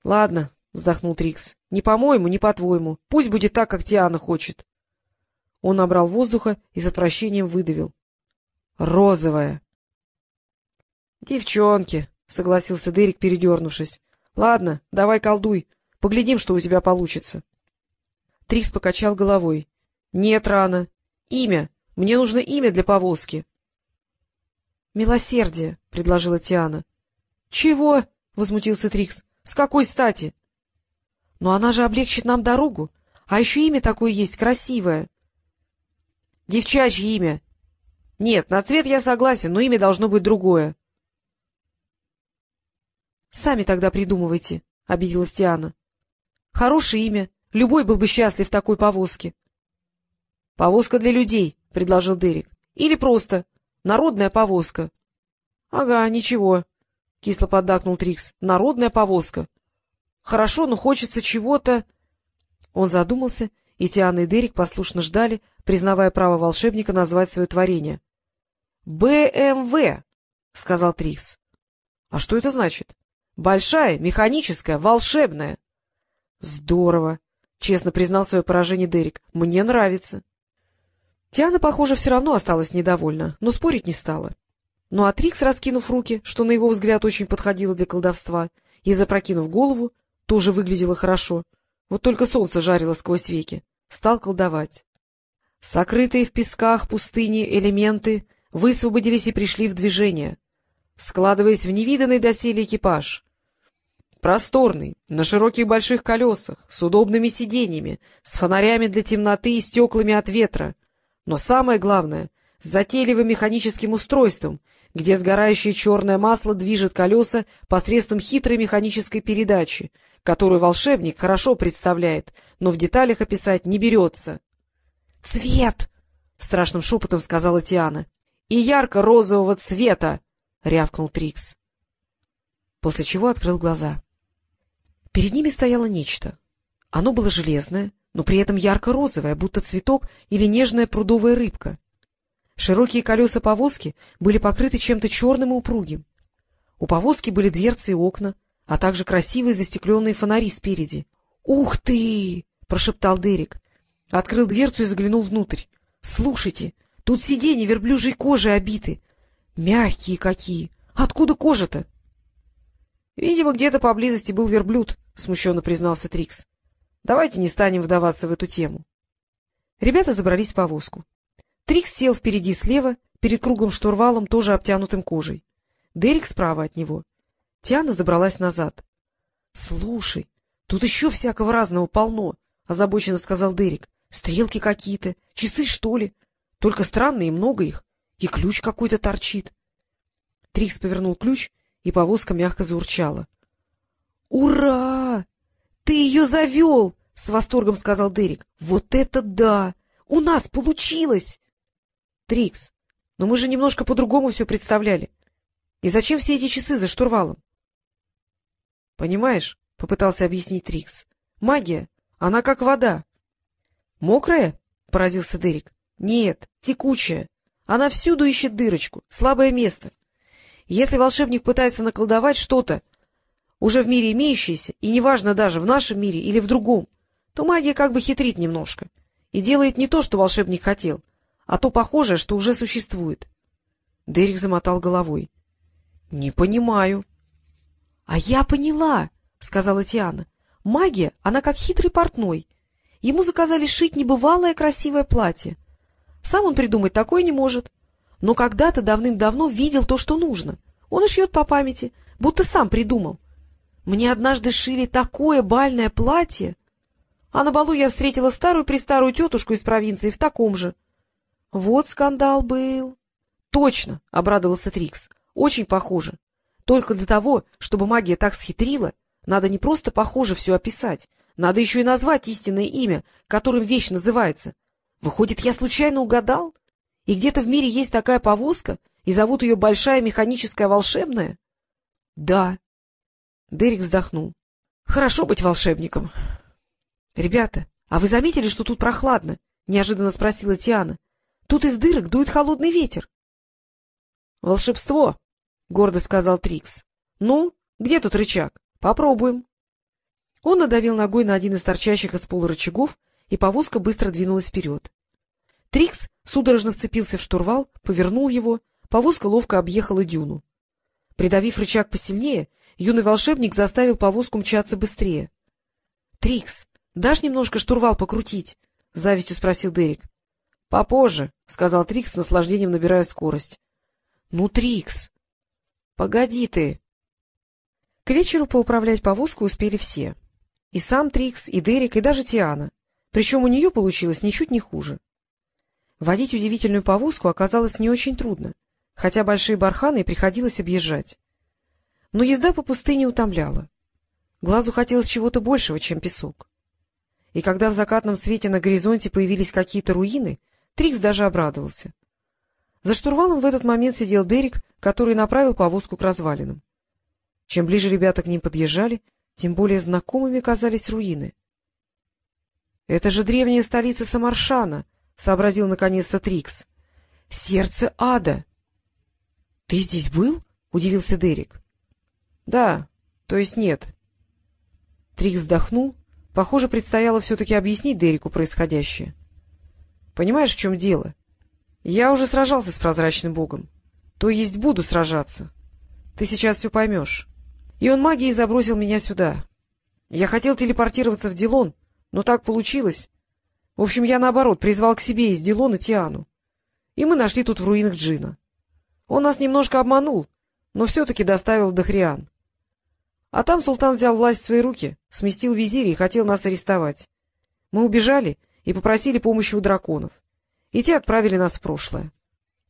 — Ладно, — вздохнул Трикс. — Не по-моему, не по-твоему. Пусть будет так, как Диана хочет. Он набрал воздуха и с отвращением выдавил. — Розовая. — Девчонки, — согласился Дерек, передернувшись. — Ладно, давай колдуй. Поглядим, что у тебя получится. Трикс покачал головой. — Нет, рано. Имя. Мне нужно имя для повозки. — Милосердие, — предложила Тиана. — Чего? — возмутился Трикс. — С какой стати? — Но она же облегчит нам дорогу. А еще имя такое есть, красивое. — Девчачье имя. Нет, на цвет я согласен, но имя должно быть другое. — Сами тогда придумывайте, — обиделась Тиана. — Хорошее имя. Любой был бы счастлив в такой повозке. — Повозка для людей, — предложил Дерек. — Или просто народная повозка. — Ага, ничего, — кисло поддакнул Трикс. — Народная повозка. Хорошо, но хочется чего-то... Он задумался, и Тиана и Дерек послушно ждали, признавая право волшебника назвать свое творение. — БМВ, — сказал Трикс. — А что это значит? — Большая, механическая, волшебная. — Здорово, — честно признал свое поражение Дерек. — Мне нравится. Тиана, похоже, все равно осталась недовольна, но спорить не стала. Ну а Трикс, раскинув руки, что на его взгляд очень подходило для колдовства, и запрокинув голову, тоже выглядело хорошо, вот только солнце жарило сквозь веки, стал колдовать. Сокрытые в песках пустыни элементы высвободились и пришли в движение, складываясь в невиданный доселе экипаж. Просторный, на широких больших колесах, с удобными сиденьями, с фонарями для темноты и стеклами от ветра. Но самое главное — с затейливым механическим устройством, где сгорающее черное масло движет колеса посредством хитрой механической передачи, которую волшебник хорошо представляет, но в деталях описать не берется. — Цвет! — страшным шепотом сказала Тиана. — И ярко-розового цвета! — рявкнул Трикс. После чего открыл глаза. Перед ними стояло нечто. Оно было железное, но при этом ярко-розовое, будто цветок или нежная прудовая рыбка. Широкие колеса повозки были покрыты чем-то черным и упругим. У повозки были дверцы и окна, а также красивые застекленные фонари спереди. — Ух ты! — прошептал Дерек. Открыл дверцу и заглянул внутрь. — Слушайте, тут сиденья верблюжьей кожи обиты. Мягкие какие! Откуда кожа-то? — Видимо, где-то поблизости был верблюд, — смущенно признался Трикс. — Давайте не станем вдаваться в эту тему. Ребята забрались в повозку. Трикс сел впереди слева, перед круглым штурвалом, тоже обтянутым кожей. Дерек справа от него. Тиана забралась назад. — Слушай, тут еще всякого разного полно, — озабоченно сказал Дерек. — Стрелки какие-то, часы, что ли? Только странные, много их. И ключ какой-то торчит. Трикс повернул ключ, и повозка мягко заурчала. — Ура! Ты ее завел! — с восторгом сказал Дерек. — Вот это да! У нас получилось! Трикс, но мы же немножко по-другому все представляли. И зачем все эти часы за штурвалом? — Понимаешь, — попытался объяснить Трикс, — магия, она как вода. — Мокрая? — поразился Дерек. — Нет, текучая. Она всюду ищет дырочку, слабое место. Если волшебник пытается наколдовать что-то, уже в мире имеющееся, и неважно даже, в нашем мире или в другом, то магия как бы хитрит немножко и делает не то, что волшебник хотел, а то похожее, что уже существует. Дерек замотал головой. — Не понимаю. — А я поняла, — сказала Тиана. — Магия, она как хитрый портной. Ему заказали шить небывалое красивое платье. Сам он придумать такое не может. Но когда-то давным-давно видел то, что нужно. Он и шьет по памяти, будто сам придумал. Мне однажды шили такое бальное платье. А на балу я встретила старую-престарую тетушку из провинции в таком же. Вот скандал был. — Точно, — обрадовался Трикс. — Очень похоже. Только для того, чтобы магия так схитрила, надо не просто похоже все описать, надо еще и назвать истинное имя, которым вещь называется. Выходит, я случайно угадал? И где-то в мире есть такая повозка, и зовут ее Большая Механическая Волшебная? — Да. Дерек вздохнул. — Хорошо быть волшебником. — Ребята, а вы заметили, что тут прохладно? — неожиданно спросила Тиана. Тут из дырок дует холодный ветер. — Волшебство, — гордо сказал Трикс. — Ну, где тут рычаг? Попробуем. Он надавил ногой на один из торчащих из пола рычагов, и повозка быстро двинулась вперед. Трикс судорожно вцепился в штурвал, повернул его, повозка ловко объехала дюну. Придавив рычаг посильнее, юный волшебник заставил повозку мчаться быстрее. — Трикс, дашь немножко штурвал покрутить? — завистью спросил Дерек. — Попозже, — сказал Трикс с наслаждением, набирая скорость. — Ну, Трикс! — Погоди ты! К вечеру поуправлять повозку успели все. И сам Трикс, и Дерек, и даже Тиана. Причем у нее получилось ничуть не хуже. Водить удивительную повозку оказалось не очень трудно, хотя большие барханы приходилось объезжать. Но езда по пустыне утомляла. Глазу хотелось чего-то большего, чем песок. И когда в закатном свете на горизонте появились какие-то руины, Трикс даже обрадовался. За штурвалом в этот момент сидел Дерек, который направил повозку к развалинам. Чем ближе ребята к ним подъезжали, тем более знакомыми казались руины. — Это же древняя столица Самаршана, — сообразил наконец-то Трикс. — Сердце ада! — Ты здесь был? — удивился Дерек. — Да, то есть нет. Трикс вздохнул. Похоже, предстояло все-таки объяснить Дереку происходящее. — Понимаешь, в чем дело? Я уже сражался с прозрачным богом. То есть буду сражаться. Ты сейчас все поймешь. И он магией забросил меня сюда. Я хотел телепортироваться в Дилон, но так получилось. В общем, я, наоборот, призвал к себе из Дилона Тиану. И мы нашли тут в руинах Джина. Он нас немножко обманул, но все-таки доставил в Дахриан. А там султан взял власть в свои руки, сместил визиря и хотел нас арестовать. Мы убежали и попросили помощи у драконов. И те отправили нас в прошлое,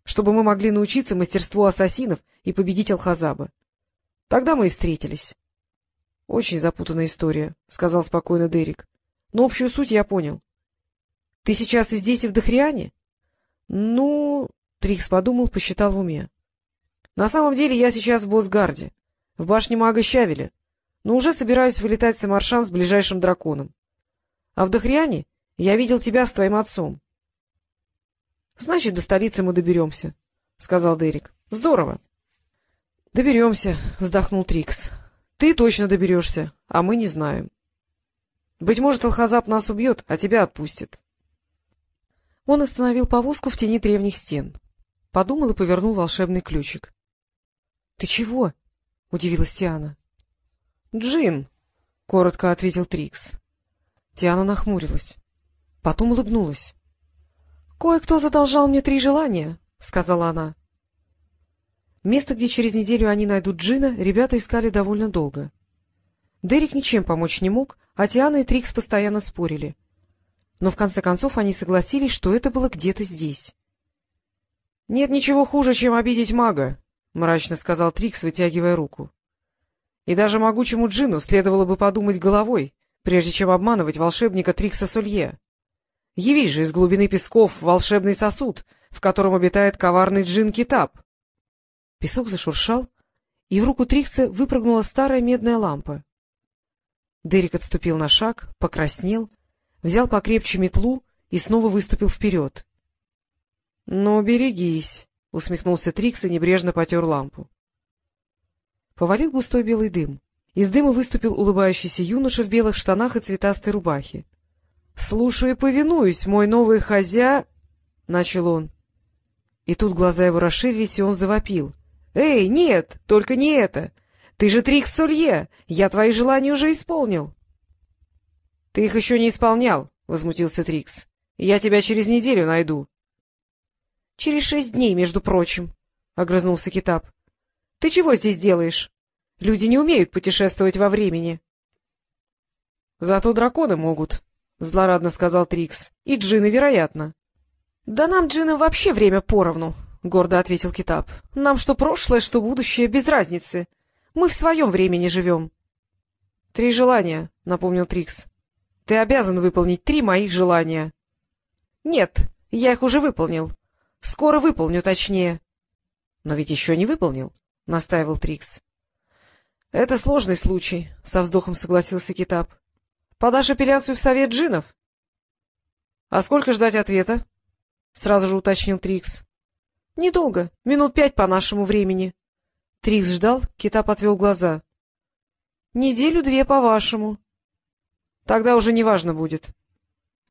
чтобы мы могли научиться мастерству ассасинов и победить Алхазаба. Тогда мы и встретились. — Очень запутанная история, — сказал спокойно Дерек. — Но общую суть я понял. — Ты сейчас и здесь, и в Дахриане? — Ну... — Трикс подумал, посчитал в уме. — На самом деле я сейчас в Босгарде, в башне мага Щавеля, но уже собираюсь вылетать в Самаршан с ближайшим драконом. А в Дахриане я видел тебя с твоим отцом. — Значит, до столицы мы доберемся, — сказал Дерек. — Здорово. —— Доберемся, — вздохнул Трикс. — Ты точно доберешься, а мы не знаем. Быть может, Алхазап нас убьет, а тебя отпустит. Он остановил повозку в тени древних стен. Подумал и повернул волшебный ключик. — Ты чего? — удивилась Тиана. — Джин, — коротко ответил Трикс. Тиана нахмурилась. Потом улыбнулась. — Кое-кто задолжал мне три желания, — сказала она. Место, где через неделю они найдут Джина, ребята искали довольно долго. Дерек ничем помочь не мог, а Тиана и Трикс постоянно спорили. Но в конце концов они согласились, что это было где-то здесь. — Нет ничего хуже, чем обидеть мага, — мрачно сказал Трикс, вытягивая руку. — И даже могучему Джину следовало бы подумать головой, прежде чем обманывать волшебника Трикса Солье. Явись же из глубины песков волшебный сосуд, в котором обитает коварный Джин Китап. Песок зашуршал, и в руку Трикса выпрыгнула старая медная лампа. Дерек отступил на шаг, покраснел, взял покрепче метлу и снова выступил вперед. — Ну, берегись, — усмехнулся Трикс и небрежно потер лампу. Повалил густой белый дым. Из дыма выступил улыбающийся юноша в белых штанах и цветастой рубахе. — Слушаю и повинуюсь, мой новый хозя... — начал он. И тут глаза его расширились, и он завопил. — Эй, нет, только не это! Ты же Трикс Солье! Я твои желания уже исполнил! — Ты их еще не исполнял, — возмутился Трикс. — Я тебя через неделю найду. — Через шесть дней, между прочим, — огрызнулся Китап. — Ты чего здесь делаешь? Люди не умеют путешествовать во времени. — Зато драконы могут, — злорадно сказал Трикс. — И джины, вероятно. — Да нам, джинам, вообще время поровну, — гордо ответил Китап. — Нам что прошлое, что будущее, без разницы. Мы в своем времени живем. — Три желания, — напомнил Трикс. — Ты обязан выполнить три моих желания. — Нет, я их уже выполнил. Скоро выполню, точнее. — Но ведь еще не выполнил, — настаивал Трикс. — Это сложный случай, — со вздохом согласился Китап. — Подашь апелляцию в совет джинов? — А сколько ждать ответа? — сразу же уточнил Трикс. — Недолго, минут пять по нашему времени. Трикс ждал, Китап отвел глаза. — Неделю-две по-вашему. Тогда уже не важно будет.